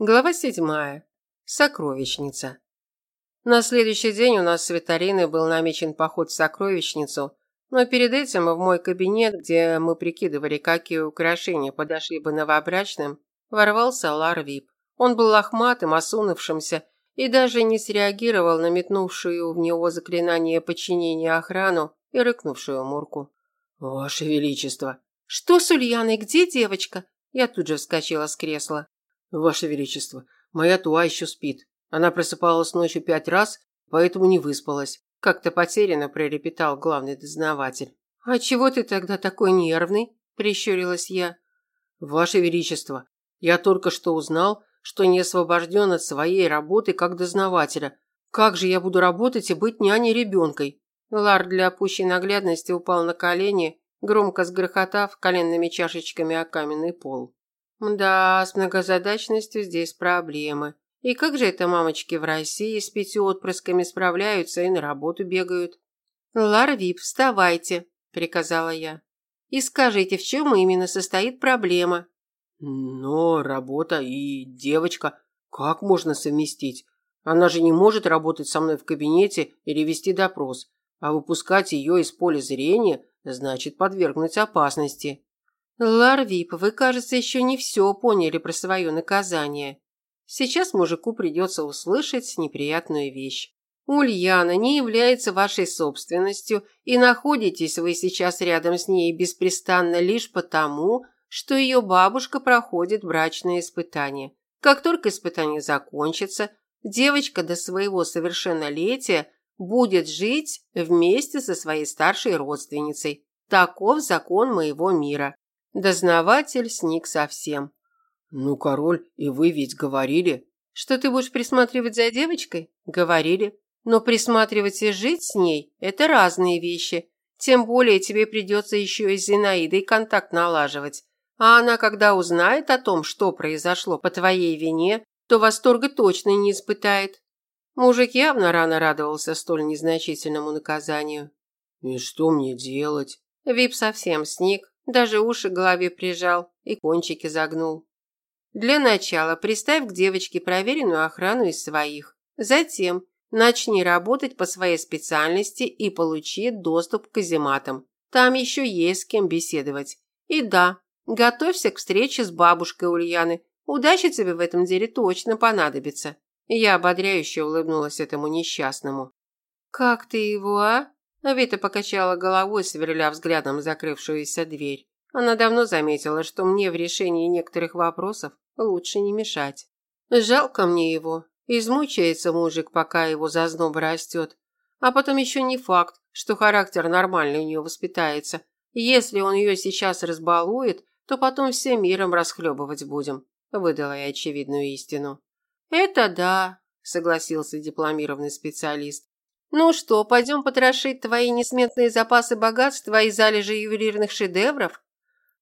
Глава седьмая. Сокровищница. На следующий день у нас с Витариной был намечен поход в сокровищницу, но перед этим в мой кабинет, где мы прикидывали, какие украшения подошли бы новобрачным, ворвался Лар Вип. Он был лохматым, осунувшимся и даже не среагировал на метнувшую в него заклинание подчинения охрану и рыкнувшую Мурку. «Ваше Величество!» «Что с Ульяной? Где девочка?» Я тут же вскочила с кресла. Ваше Величество, моя Туа еще спит. Она просыпалась ночью пять раз, поэтому не выспалась. Как-то потерянно прорепетал главный дознаватель. А чего ты тогда такой нервный? Прищурилась я. Ваше Величество, я только что узнал, что не освобожден от своей работы как дознавателя. Как же я буду работать и быть няней ребенкой? Лар для пущей наглядности упал на колени, громко сгрохотав коленными чашечками о каменный пол. Да, с многозадачностью здесь проблемы. И как же это мамочки в России с пятью отпрысками справляются и на работу бегают? Лара Вип, вставайте, приказала я. И скажите, в чем именно состоит проблема? Но работа и девочка. Как можно совместить? Она же не может работать со мной в кабинете или вести допрос, а выпускать ее из поля зрения значит подвергнуть опасности. Ларвип, вы, кажется, еще не все поняли про свое наказание. Сейчас мужику придется услышать неприятную вещь. Ульяна не является вашей собственностью, и находитесь вы сейчас рядом с ней беспрестанно лишь потому, что ее бабушка проходит брачное испытание. Как только испытание закончится, девочка до своего совершеннолетия будет жить вместе со своей старшей родственницей. Таков закон моего мира. Дознаватель сник совсем. «Ну, король, и вы ведь говорили...» «Что ты будешь присматривать за девочкой?» «Говорили. Но присматривать и жить с ней – это разные вещи. Тем более тебе придется еще и с Зинаидой контакт налаживать. А она, когда узнает о том, что произошло по твоей вине, то восторга точно не испытает». Мужик явно рано радовался столь незначительному наказанию. «И что мне делать?» Вип совсем сник, даже уши к голове прижал и кончики загнул. Для начала приставь к девочке проверенную охрану из своих. Затем начни работать по своей специальности и получи доступ к казематам. Там еще есть с кем беседовать. И да, готовься к встрече с бабушкой Ульяны. Удача тебе в этом деле точно понадобится. Я ободряюще улыбнулась этому несчастному. «Как ты его, а?» Вита покачала головой, сверля взглядом закрывшуюся дверь. Она давно заметила, что мне в решении некоторых вопросов лучше не мешать. Жалко мне его. Измучается мужик, пока его зазноб растет. А потом еще не факт, что характер нормальный у нее воспитается. Если он ее сейчас разбалует, то потом всем миром расхлебывать будем. Выдала я очевидную истину. Это да, согласился дипломированный специалист. «Ну что, пойдем потрошить твои несметные запасы богатства и залежи ювелирных шедевров?»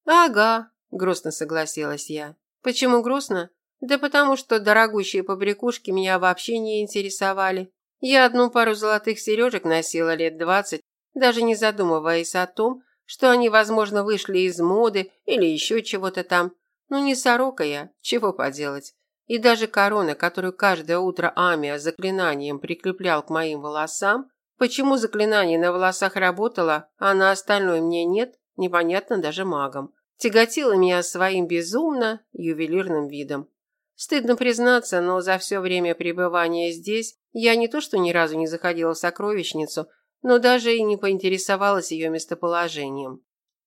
«Ага», – грустно согласилась я. «Почему грустно? Да потому что дорогущие побрякушки меня вообще не интересовали. Я одну пару золотых сережек носила лет двадцать, даже не задумываясь о том, что они, возможно, вышли из моды или еще чего-то там. Ну, не сорока я, чего поделать. И даже корона, которую каждое утро Амия заклинанием прикреплял к моим волосам, почему заклинание на волосах работало, а на остальное мне нет, непонятно даже магам. Тяготило меня своим безумно ювелирным видом. Стыдно признаться, но за все время пребывания здесь я не то что ни разу не заходила в сокровищницу, но даже и не поинтересовалась ее местоположением.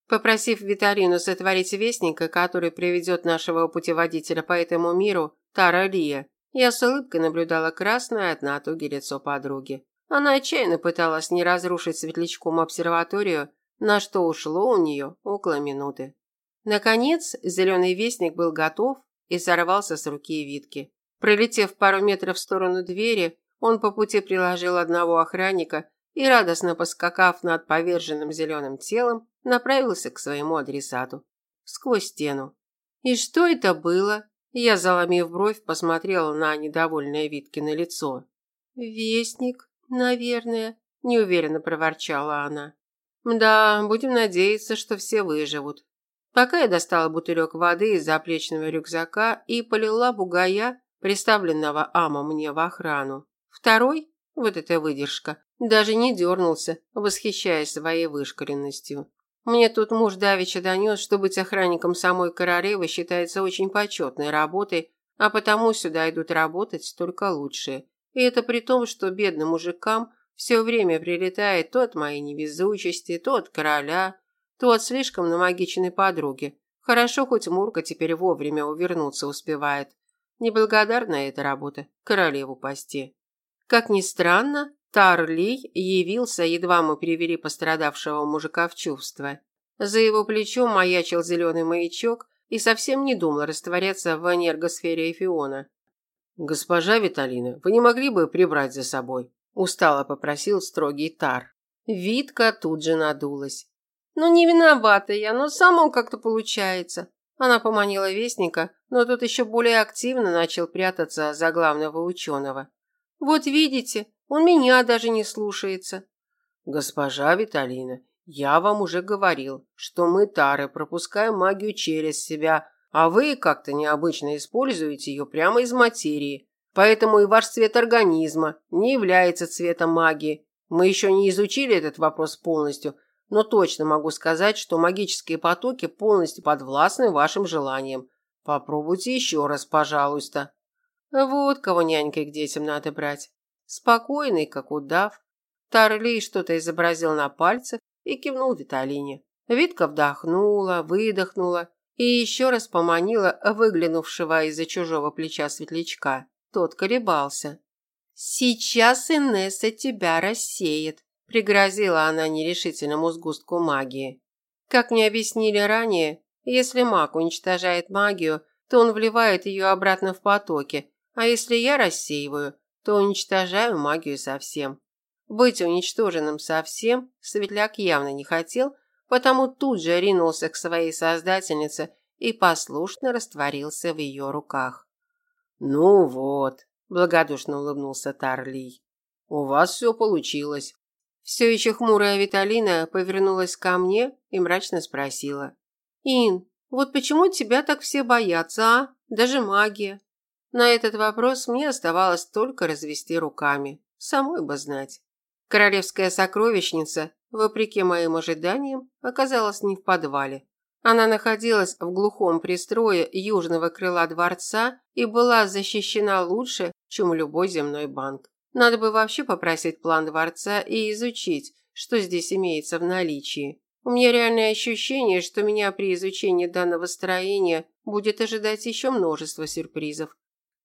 Попросив Виталину сотворить вестника, который приведет нашего путеводителя по этому миру, Тара Лия, я с улыбкой наблюдала красное от натуги лицо подруги. Она отчаянно пыталась не разрушить светлячком обсерваторию, на что ушло у нее около минуты. Наконец, зеленый вестник был готов и сорвался с руки Витки. Пролетев пару метров в сторону двери, он по пути приложил одного охранника и, радостно поскакав над поверженным зеленым телом, направился к своему адресату. Сквозь стену. «И что это было?» Я, заломив бровь, посмотрела на недовольное Виткино лицо. «Вестник, наверное», – неуверенно проворчала она. «Да, будем надеяться, что все выживут». Пока я достала бутылек воды из заплечного рюкзака и полила бугая, приставленного Ама мне в охрану. Второй, вот эта выдержка, даже не дернулся, восхищаясь своей вышкаленностью. Мне тут муж давеча донес, что быть охранником самой королевы считается очень почетной работой, а потому сюда идут работать только лучшие. И это при том, что бедным мужикам все время прилетает то от моей невезучести, то от короля, то от слишком намагиченной подруги. Хорошо, хоть Мурка теперь вовремя увернуться успевает. Неблагодарная эта работа, королеву пасти. Как ни странно, Тарли явился, едва мы перевели пострадавшего мужика в чувство. За его плечом маячил зеленый маячок и совсем не думал растворяться в энергосфере Эфиона. «Госпожа Виталина, вы не могли бы прибрать за собой?» – устало попросил строгий Тар. Витка тут же надулась. Ну, не виновата я, но само как-то получается. Она поманила вестника, но тот еще более активно начал прятаться за главного ученого. Вот видите, он меня даже не слушается. Госпожа Виталина, я вам уже говорил, что мы, Тары, пропускаем магию через себя, а вы как-то необычно используете ее прямо из материи. Поэтому и ваш цвет организма не является цветом магии. Мы еще не изучили этот вопрос полностью – но точно могу сказать, что магические потоки полностью подвластны вашим желаниям. Попробуйте еще раз, пожалуйста. Вот кого нянькой к детям надо брать. Спокойный, как удав. Тарли что-то изобразил на пальцах и кивнул Виталине. Витка вдохнула, выдохнула и еще раз поманила выглянувшего из-за чужого плеча светлячка. Тот колебался. «Сейчас Инесса тебя рассеет», Пригрозила она нерешительному сгустку магии. Как мне объяснили ранее, если маг уничтожает магию, то он вливает ее обратно в потоки, а если я рассеиваю, то уничтожаю магию совсем. Быть уничтоженным совсем Светляк явно не хотел, потому тут же ринулся к своей создательнице и послушно растворился в ее руках. «Ну вот», – благодушно улыбнулся Тарлий, – «у вас все получилось. Все еще хмурая Виталина повернулась ко мне и мрачно спросила. «Ин, вот почему тебя так все боятся, а? Даже магия?» На этот вопрос мне оставалось только развести руками. Самой бы знать. Королевская сокровищница, вопреки моим ожиданиям, оказалась не в подвале. Она находилась в глухом пристрое южного крыла дворца и была защищена лучше, чем любой земной банк. Надо бы вообще попросить план дворца и изучить, что здесь имеется в наличии. У меня реальное ощущение, что меня при изучении данного строения будет ожидать еще множество сюрпризов.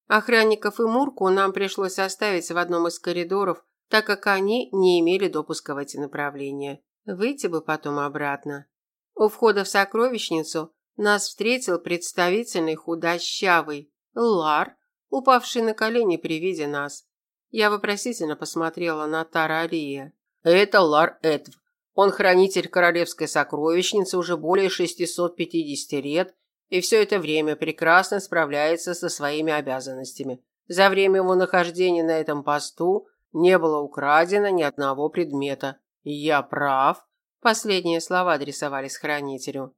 Охранников и Мурку нам пришлось оставить в одном из коридоров, так как они не имели допуска в эти направления. Выйти бы потом обратно. У входа в сокровищницу нас встретил представительный худощавый Лар, упавший на колени при виде нас. Я вопросительно посмотрела на Тара Алия. Это Лар Эдв. Он хранитель королевской сокровищницы уже более 650 лет и все это время прекрасно справляется со своими обязанностями. За время его нахождения на этом посту не было украдено ни одного предмета. Я прав? Последние слова адресовались хранителю.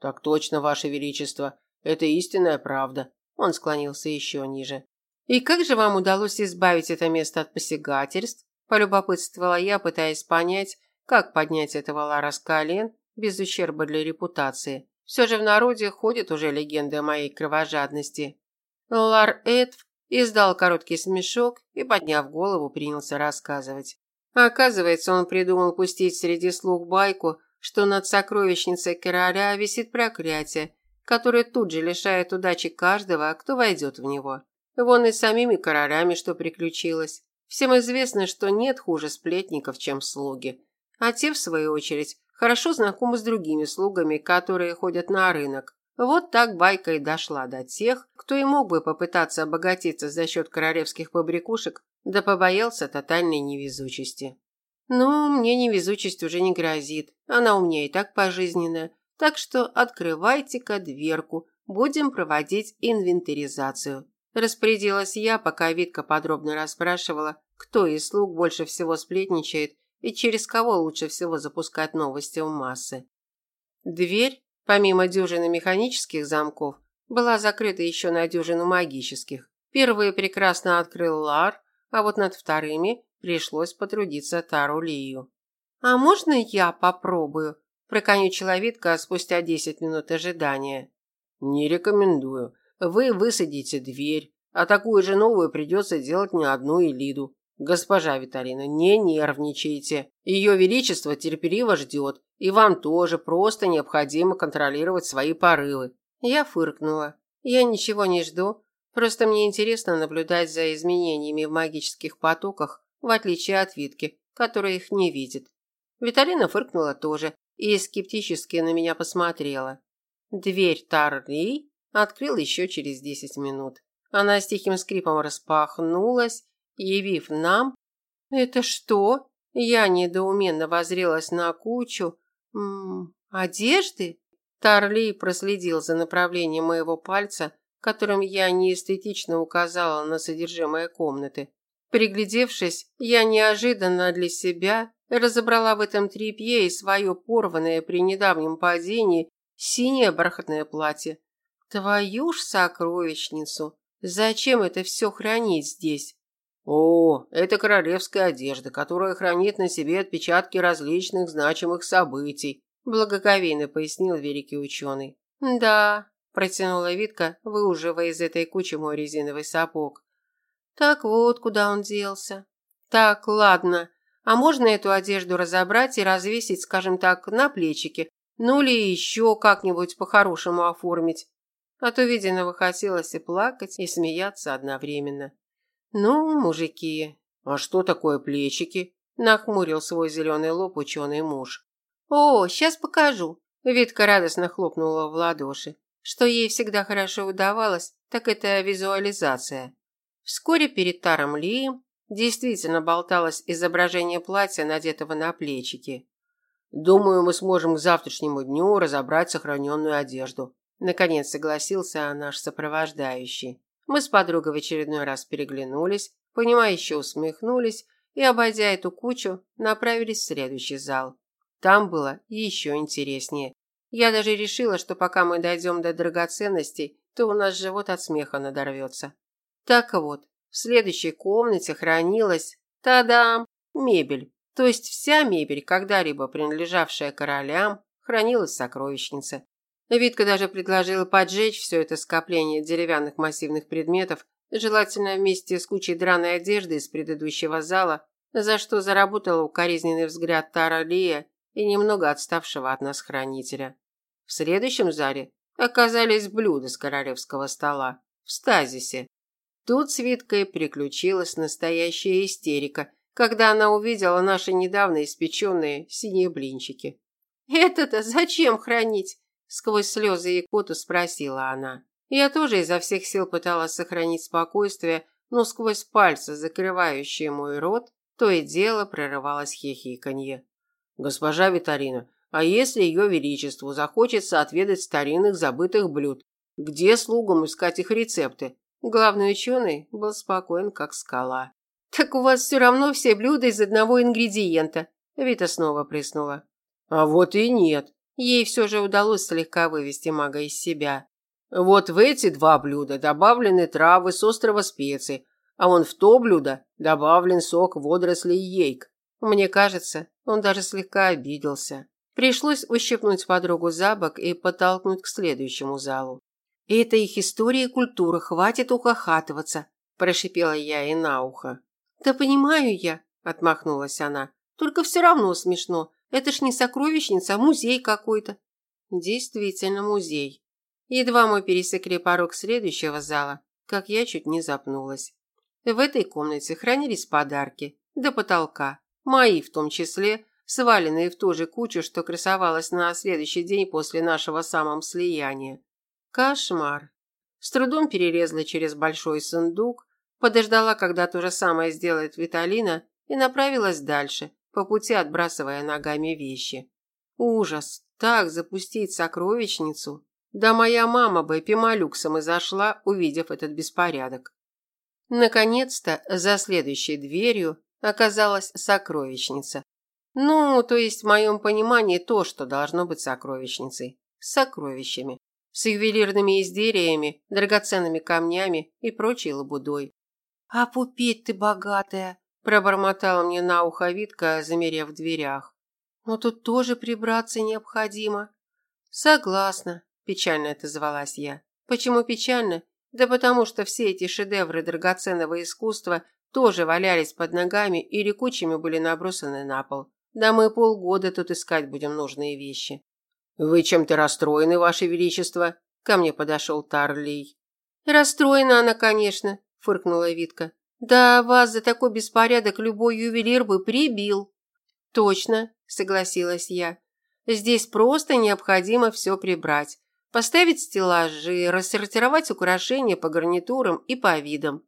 Так точно, ваше величество. Это истинная правда. Он склонился еще ниже. «И как же вам удалось избавить это место от посягательств?» – полюбопытствовала я, пытаясь понять, как поднять этого Лара с колен без ущерба для репутации. Все же в народе ходит уже легенда о моей кровожадности. Лар Эдв издал короткий смешок и, подняв голову, принялся рассказывать. Оказывается, он придумал пустить среди слуг байку, что над сокровищницей короля висит проклятие, которое тут же лишает удачи каждого, кто войдет в него. Вон и самими королями что приключилось. Всем известно, что нет хуже сплетников, чем слуги. А те, в свою очередь, хорошо знакомы с другими слугами, которые ходят на рынок. Вот так байка и дошла до тех, кто и мог бы попытаться обогатиться за счет королевских побрякушек, да побоялся тотальной невезучести. Но мне невезучесть уже не грозит, она у меня и так пожизненная, так что открывайте-ка дверку, будем проводить инвентаризацию. Распорядилась я, пока Витка подробно расспрашивала, кто из слуг больше всего сплетничает и через кого лучше всего запускать новости в массы. Дверь Помимо дюжины механических замков, была закрыта еще на дюжину магических. Первые прекрасно открыл Лар, а вот над вторыми пришлось потрудиться Тару Лию. «А можно я попробую?» – проконючила Витка спустя десять минут ожидания. «Не рекомендую. Вы высадите дверь, а такую же новую придется делать не одну Элиду. Госпожа Виталина, не нервничайте. Ее Величество терпеливо ждет, и вам тоже просто необходимо контролировать свои порывы. Я фыркнула. Я ничего не жду, просто мне интересно наблюдать за изменениями в магических потоках, в отличие от Витки, которая их не видит. Виталина фыркнула тоже и скептически на меня посмотрела. Дверь Тарли открыл еще через десять минут. Она с тихим скрипом распахнулась, явив нам... «Это что?» Я недоуменно возрелась на кучу... М одежды? Тарли проследил за направлением моего пальца, которым я неэстетично указала на содержимое комнаты. Приглядевшись, я неожиданно для себя разобрала в этом тряпье и свое порванное при недавнем падении синее бархатное платье. Твою ж сокровищницу! Зачем это все хранить здесь? О, это королевская одежда, которая хранит на себе отпечатки различных значимых событий, благоговейно пояснил великий ученый. Да, протянула Витка, выуживая из этой кучи мой резиновый сапог. Так вот, куда он делся. Так, ладно. А можно эту одежду разобрать и развесить, скажем так, на плечики, ну или еще как-нибудь по-хорошему оформить. От увиденного хотелось и плакать, и смеяться одновременно. Ну, мужики. А что такое плечики? Нахмурил свой зеленый лоб ученый муж. «О, сейчас покажу!» Витка радостно хлопнула в ладоши. Что ей всегда хорошо удавалось, так это визуализация. Вскоре перед Таром Ли действительно болталось изображение платья, надетого на плечики. «Думаю, мы сможем к завтрашнему дню разобрать сохраненную одежду», наконец согласился наш сопровождающий. Мы с подругой в очередной раз переглянулись, понимающе усмехнулись и, обойдя эту кучу, направились в следующий зал. Там было еще интереснее. Я даже решила, что пока мы дойдем до драгоценностей, то у нас живот от смеха надорвется. Так вот, в следующей комнате хранилась, тадам, мебель. То есть вся мебель, когда-либо принадлежавшая королям, хранилась в сокровищнице. Витка даже предложила поджечь все это скопление деревянных массивных предметов, желательно вместе с кучей драной одежды из предыдущего зала, за что заработала укоризненный взгляд Тара Лия и немного отставшего от нас хранителя. В следующем зале оказались блюда с королевского стола в стазисе. Тут с Виткой приключилась настоящая истерика, когда она увидела наши недавно испеченные синие блинчики. «Это-то зачем хранить?» – сквозь слезы и коту спросила она. Я тоже изо всех сил пыталась сохранить спокойствие, но сквозь пальцы, закрывающие мой рот, то и дело прорывалось хихиканье. Госпожа Витарина, а если ее величеству захочется отведать старинных забытых блюд, где слугам искать их рецепты? Главный ученый был спокоен, как скала. Так у вас все равно все блюда из одного ингредиента. Вита снова приснула. А вот и нет. Ей все же удалось слегка вывести мага из себя. Вот в эти два блюда добавлены травы с острова специй, а вон в то блюдо добавлен сок водорослей ейк. Мне кажется, он даже слегка обиделся. Пришлось ущипнуть подругу за бок и подтолкнуть к следующему залу. «Это их история и культура, хватит ухахатываться», – прошипела я ей на ухо. «Да понимаю я», – отмахнулась она. «Только все равно смешно. Это ж не сокровищница, а музей какой-то». Действительно музей. Едва мы пересекли порог следующего зала, как я чуть не запнулась. В этой комнате хранились подарки до потолка. Мои в том числе, сваленные в ту же кучу, что красовалась на следующий день после нашего самом слияния. Кошмар. С трудом перелезла через большой сундук, подождала, когда то же самое сделает Виталина, и направилась дальше, по пути отбрасывая ногами вещи. Ужас! Так запустить сокровищницу? Да моя мама бы пималюксом и зашла, увидев этот беспорядок. Наконец-то, за следующей дверью, оказалась сокровищница. Ну, то есть в моем понимании то, что должно быть сокровищницей. с сокровищами, с ювелирными изделиями, драгоценными камнями и прочей лабудой. «А пупеть ты богатая!» – пробормотала мне на ухо Витка, замерев в дверях. «Но тут тоже прибраться необходимо». «Согласна», – печально отозвалась я. «Почему печально? Да потому что все эти шедевры драгоценного искусства тоже валялись под ногами или кучами были набросаны на пол. Да мы полгода тут искать будем нужные вещи». «Вы чем-то расстроены, Ваше Величество?» Ко мне подошел Тарлей. «Расстроена она, конечно», – фыркнула Витка. «Да вас за такой беспорядок любой ювелир бы прибил». «Точно», – согласилась я. «Здесь просто необходимо все прибрать. Поставить стеллажи, рассортировать украшения по гарнитурам и по видам».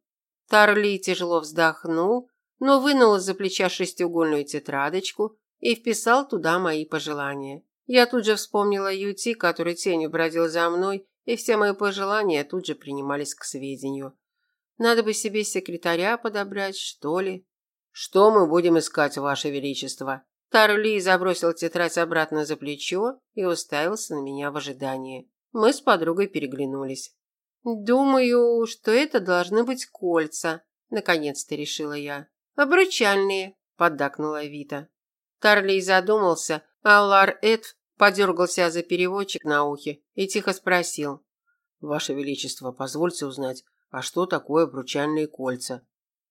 Тарли тяжело вздохнул, но вынул из-за плеча шестиугольную тетрадочку и вписал туда мои пожелания. Я тут же вспомнила Юти, который тенью бродил за мной, и все мои пожелания тут же принимались к сведению. Надо бы себе секретаря подобрать, что ли. Что мы будем искать, ваше величество? Тарли забросил тетрадь обратно за плечо и уставился на меня в ожидании. Мы с подругой переглянулись. Думаю, что это должны быть кольца, наконец-то решила я. Обручальные, поддакнула Вита. Тарли задумался, а Лар Эд подергался за переводчик на ухе и тихо спросил. «Ваше Величество, позвольте узнать, а что такое обручальные кольца?»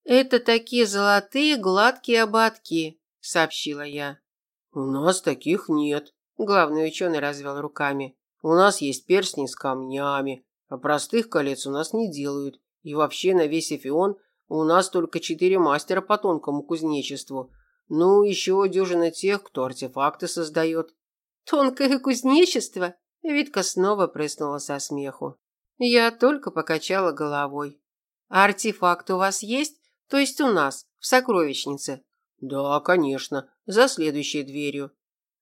«Это такие золотые гладкие ободки», – сообщила я. «У нас таких нет», – главный ученый развел руками. «У нас есть перстни с камнями, а простых колец у нас не делают. И вообще на весь Эфион у нас только четыре мастера по тонкому кузнечеству. Ну, еще дюжина тех, кто артефакты создает. Тонкое кузнечество? Витка снова прыснула со смеху. Я только покачала головой. А артефакт у вас есть? То есть у нас, в сокровищнице? Да, конечно, за следующей дверью.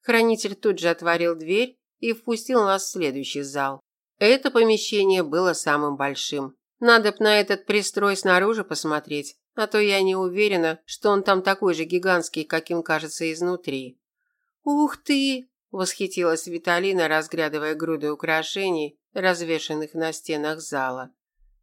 Хранитель тут же отворил дверь и впустил нас в следующий зал. Это помещение было самым большим. Надо б на этот пристрой снаружи посмотреть, а то я не уверена, что он там такой же гигантский, каким кажется изнутри. Ух ты, Восхитилась Виталина, разглядывая груды украшений, развешанных на стенах зала.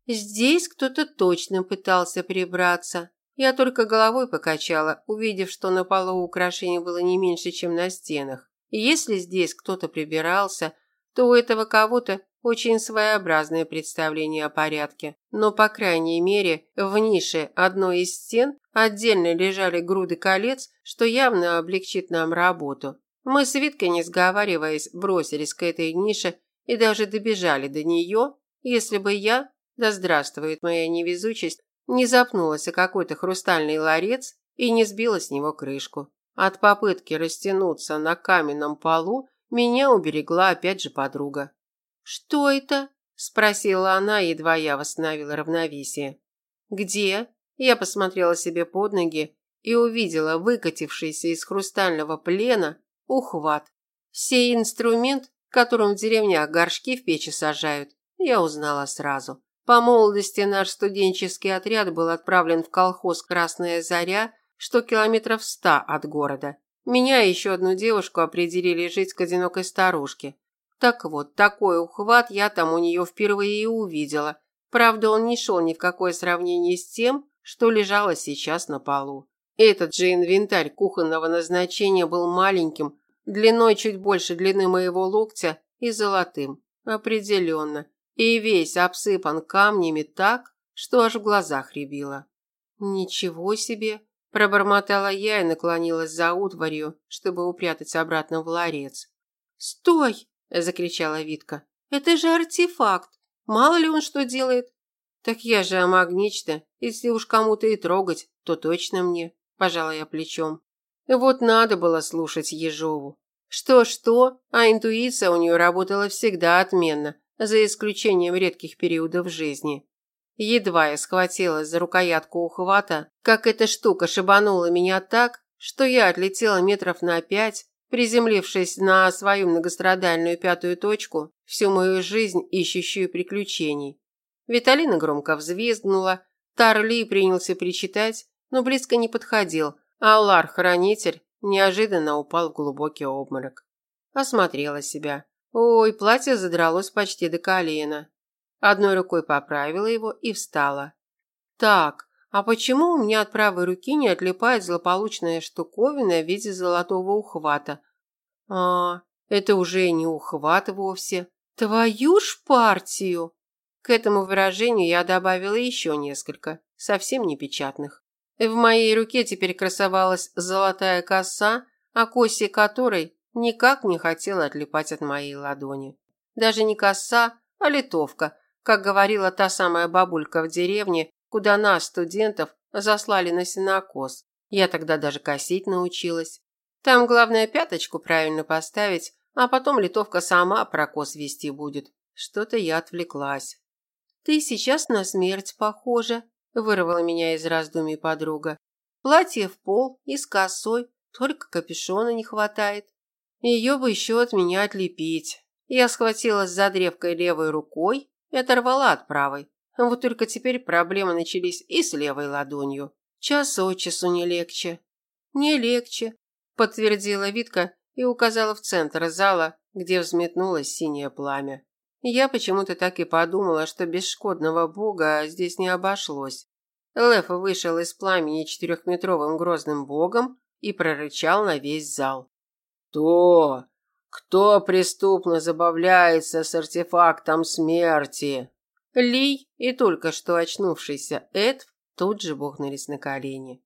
Здесь кто-то точно пытался прибраться. Я только головой покачала, увидев, что на полу украшений было не меньше, чем на стенах. И если здесь кто-то прибирался, то у этого кого-то очень своеобразное представление о порядке. Но, по крайней мере, в нише одной из стен отдельно лежали груды колец, что явно облегчит нам работу. Мы с Виткой, не сговариваясь, бросились к этой нише и даже добежали до нее, если бы я, да здравствует моя невезучесть, не запнулась о какой-то хрустальный ларец и не сбила с него крышку. От попытки растянуться на каменном полу меня уберегла опять же подруга. «Что это?» – спросила она, едва я восстановила равновесие. «Где?» Я посмотрела себе под ноги и увидела выкатившийся из хрустального плена Ухват. Сей инструмент, которым в деревнях горшки в печи сажают, я узнала сразу. По молодости наш студенческий отряд был отправлен в колхоз «Красная заря», что километров ста от города. Меня и еще одну девушку определили жить к одинокой старушке. Так вот, такой ухват я там у нее впервые и увидела. Правда, он не шел ни в какое сравнение с тем, что лежало сейчас на полу. Этот же инвентарь кухонного назначения был маленьким, длиной чуть больше длины моего локтя и золотым. Определенно. И весь обсыпан камнями так, что аж в глазах рябило. «Ничего себе!» – пробормотала я и наклонилась за утварью, чтобы упрятать обратно в ларец. «Стой!» – закричала Витка. «Это же артефакт! Мало ли он что делает!» «Так я же амагничта, если уж кому-то и трогать, то точно мне пожала я плечом. Вот надо было слушать Ежову. Что-что, а интуиция у нее работала всегда отменно, за исключением редких периодов жизни. Едва я схватилась за рукоятку ухвата, как эта штука шибанула меня так, что я отлетела метров на пять, приземлившись на свою многострадальную пятую точку, всю мою жизнь ищущую приключений. Виталина громко взвизгнула, Тарли принялся причитать, но близко не подходил, Аллар-хранитель неожиданно упал в глубокий обморок. Осмотрела себя. Ой, платье задралось почти до колена. Одной рукой поправила его и встала. Так, а почему у меня от правой руки не отлипает злополучная штуковина в виде золотого ухвата? А, это уже не ухват вовсе. Твою ж партию! К этому выражению я добавила еще несколько, совсем непечатных. В моей руке теперь красовалась золотая коса, а коси которой никак не хотела отлипать от моей ладони. Даже не коса, а литовка, как говорила та самая бабулька в деревне, куда нас, студентов, заслали на синокос. Я тогда даже косить научилась. Там главное пяточку правильно поставить, а потом литовка сама прокос вести будет. Что-то я отвлеклась. «Ты сейчас на смерть похожа», – вырвала меня из раздумий подруга. «Платье в пол и с косой, только капюшона не хватает. Ее бы еще от меня отлепить». Я схватилась за древкой левой рукой и оторвала от правой. Вот только теперь проблемы начались и с левой ладонью. Час от часу не легче. Не легче, подтвердила Витка и указала в центр зала, где взметнулось синее пламя. Я почему-то так и подумала, что без шкодного бога здесь не обошлось. Лев вышел из пламени четырехметровым грозным богом и прорычал на весь зал. «Кто? Кто преступно забавляется с артефактом смерти?» Ли и только что очнувшийся Эд тут же бухнулись на колени.